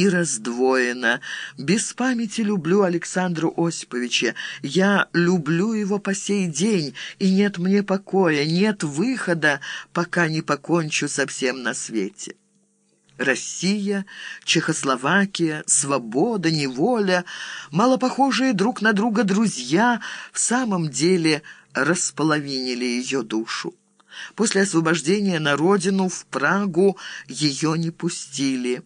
и раздвоена. Без памяти люблю Александра Осиповича. Я люблю его по сей день, и нет мне покоя, нет выхода, пока не покончу со всем на свете. Россия, Чехословакия, свобода, неволя, мало похожие друг на друга друзья, в самом деле располовинили ее душу. После освобождения на родину, в Прагу, ее не пустили.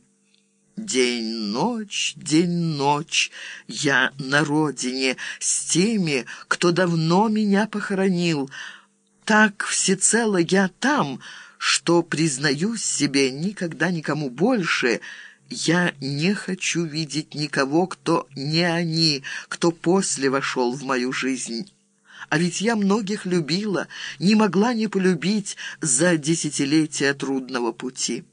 День-ночь, день-ночь, я на родине, с теми, кто давно меня похоронил. Так всецело я там, что, признаюсь себе, никогда никому больше я не хочу видеть никого, кто не они, кто после вошел в мою жизнь. А ведь я многих любила, не могла не полюбить за десятилетия трудного пути.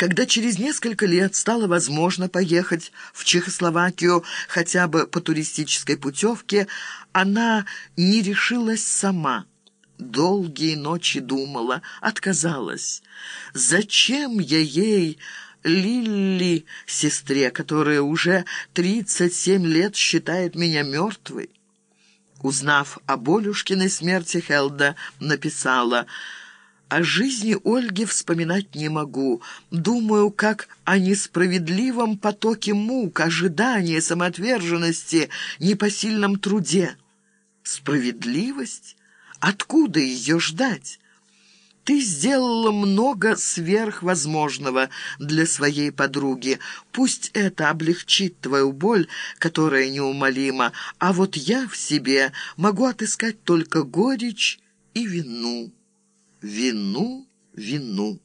Когда через несколько лет стало возможно поехать в Чехословакию хотя бы по туристической путевке, она не решилась сама. Долгие ночи думала, отказалась. Зачем я ей... Лилли, сестре, которая уже 37 лет считает меня мертвой. Узнав о Болюшкиной смерти, Хелда написала о жизни Ольги вспоминать не могу. Думаю, как о несправедливом потоке мук, ожидания, самоотверженности, непосильном труде. Справедливость? Откуда ее ждать? Ты сделала много сверхвозможного для своей подруги. Пусть это облегчит твою боль, которая неумолима, а вот я в себе могу отыскать только горечь и вину» вину, вину.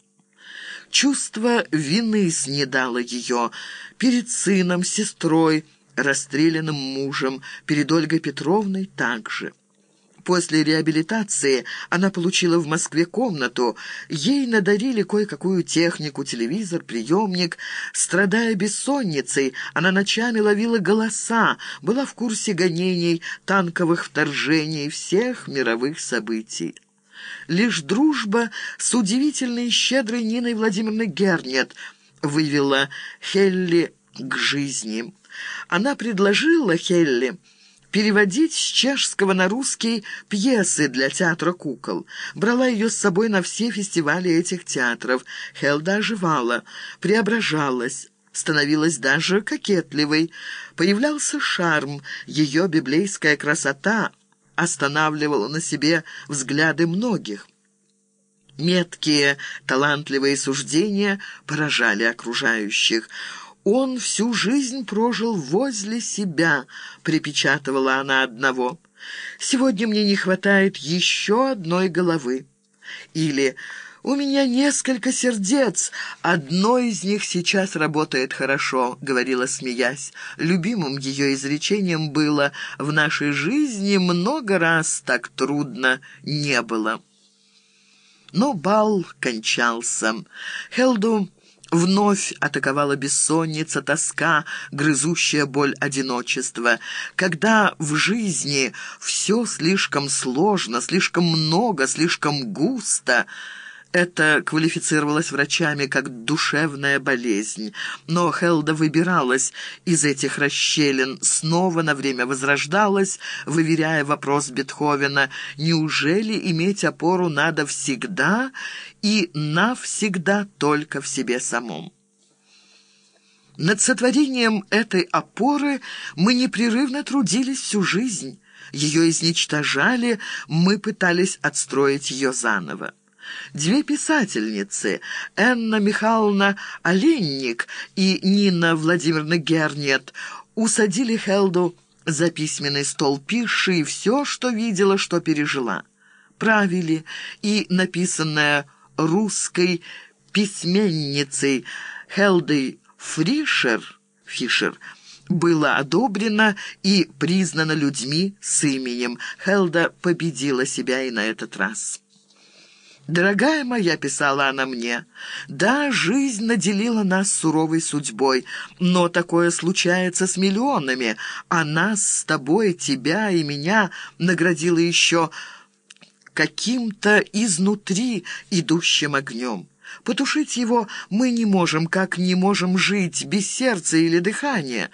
Чувство вины снедало ее перед сыном, сестрой, расстрелянным мужем, перед Ольгой Петровной также. После реабилитации она получила в Москве комнату. Ей надарили кое-какую технику, телевизор, приемник. Страдая бессонницей, она ночами ловила голоса, была в курсе гонений, танковых вторжений, всех мировых событий. Лишь дружба с удивительной щедрой Ниной Владимировной Гернет вывела Хелли к жизни. Она предложила Хелли переводить с чешского на русский пьесы для театра кукол. Брала ее с собой на все фестивали этих театров. Хелда оживала, преображалась становилась даже кокетливой. Появлялся шарм, ее библейская красота — останавливала на себе взгляды многих. Меткие, талантливые суждения поражали окружающих. «Он всю жизнь прожил возле себя», — припечатывала она одного. «Сегодня мне не хватает еще одной головы». Или «У меня несколько сердец. Одно из них сейчас работает хорошо», — говорила, смеясь. Любимым ее изречением было «В нашей жизни много раз так трудно не было». Но бал кончался. Хелду Вновь атаковала бессонница, тоска, грызущая боль одиночества. Когда в жизни все слишком сложно, слишком много, слишком густо... Это квалифицировалось врачами как душевная болезнь. Но Хелда выбиралась из этих расщелин, снова на время возрождалась, выверяя вопрос Бетховена, неужели иметь опору надо всегда и навсегда только в себе самом? Над сотворением этой опоры мы непрерывно трудились всю жизнь. Ее изничтожали, мы пытались отстроить ее заново. Две писательницы, Энна Михайловна Оленник и Нина Владимировна Гернет, усадили Хелду за письменный стол, пиши все, что видела, что пережила. Правили, и написанное русской письменницей Хелдой Фришер, Фишер, было одобрено и признано людьми с именем. Хелда победила себя и на этот раз. «Дорогая моя», — писала она мне, — «да, жизнь наделила нас суровой судьбой, но такое случается с миллионами, а нас с тобой, тебя и меня наградила еще каким-то изнутри идущим огнем. Потушить его мы не можем, как не можем жить без сердца или дыхания.